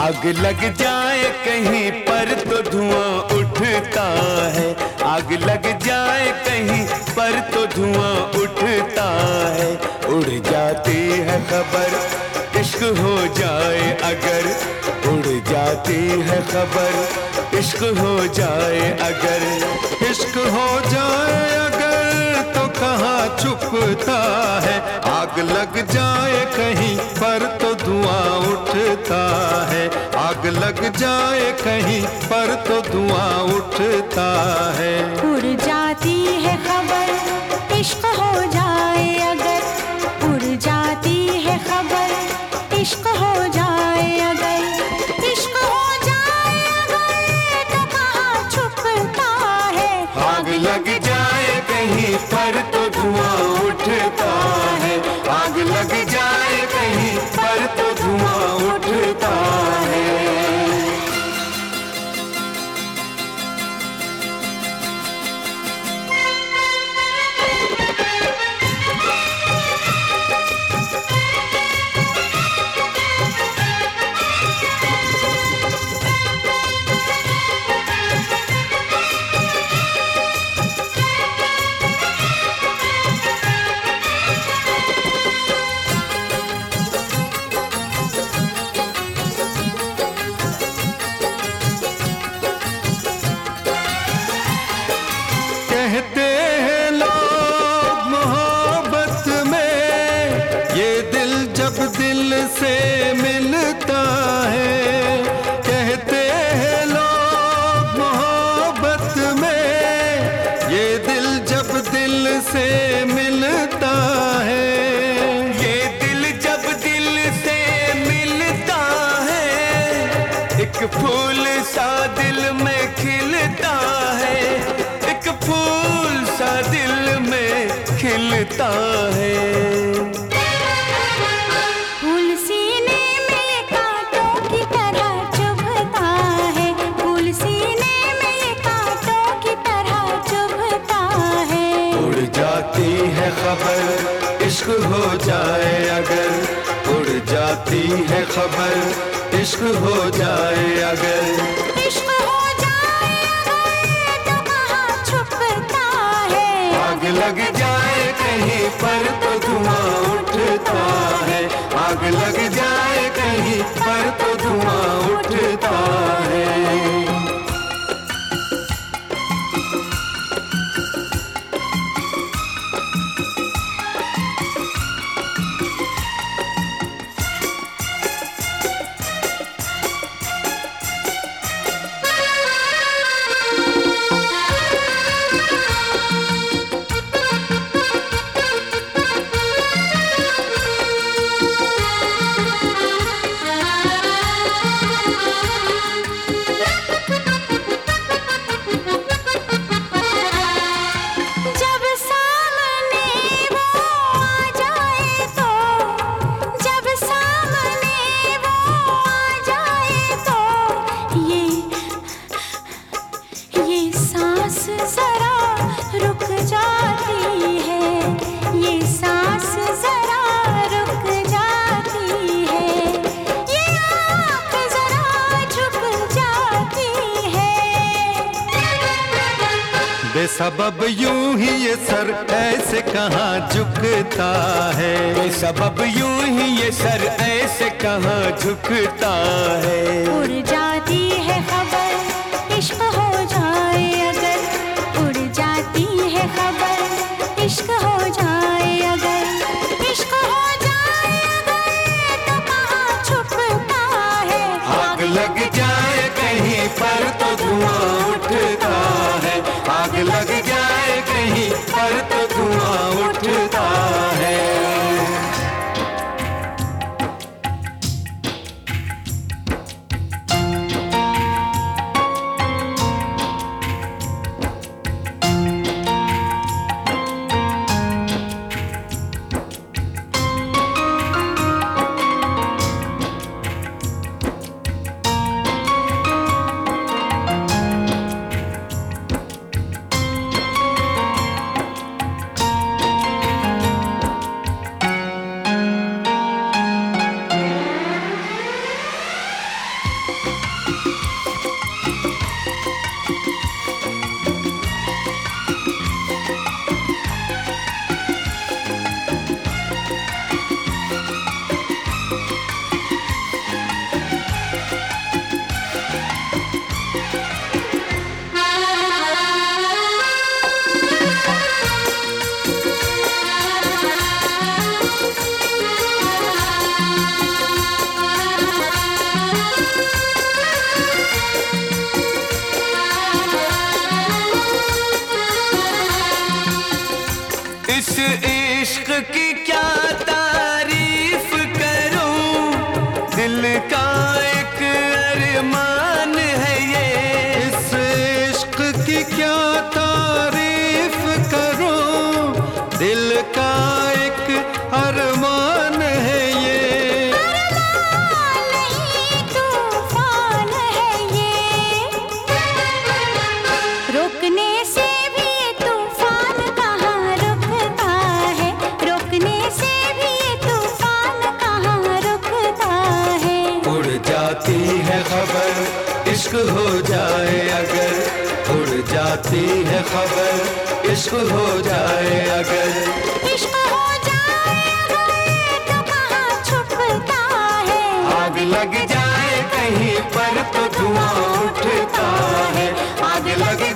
आग लग जाए कहीं पर तो धुआँ उठता है। आग लग जाए कहीं पर तो धुआँ उठता है। उड़ जाती है खबर, इश्क हो जाए अगर। उड़ जाती है खबर, इश्क हो जाए अगर। इश्क हो जाए अगर तो कहाँ छुपता है। आग लग जाए कहीं पर तो धुआँ उठता है। लग जाए कहीं पर तो धुआँ उठता है। उड़ जाती है खबर इश्क से मिलता है। कहते हैं लोग मोहब्बत में, ये दिल जब दिल से मिलता है। ये दिल जब दिल से मिलता है, एक फूल सा दिल में खिलता है। एक फूल सा दिल में खिलता है। खबर इश्क हो जाए अगर उड़ जाती है खबर इश्क हो जाए अगर इश्क हो जाए अगर तो कहाँ छुपता है। आग लग जाए कहीं पर तो धुआँ उठता है। आग लग जाए कहीं पर तो धुआँ बेसबब यूँ ही ये सर ऐसे कहाँ झुकता है? सबब यूँ ही ये सर ऐसे कहाँ झुकता है? उड़ जाती है खबर इश्क हो जाए अगर। उड़ जाती है खबर इश्क हो जाए अगर। इश्क हो जाए अगर तो कहाँ छुपता है? आग लग जाए इस इश्क की क्या तारीफ़ करूँ? दिल का एक अरमान जाती है खबर इश्क हो जाए अगर। इश्क हो जाए अगर तो कहाँ छुपता है। आग लग जाए कहीं पर तो धुआँ उठता है। आग लग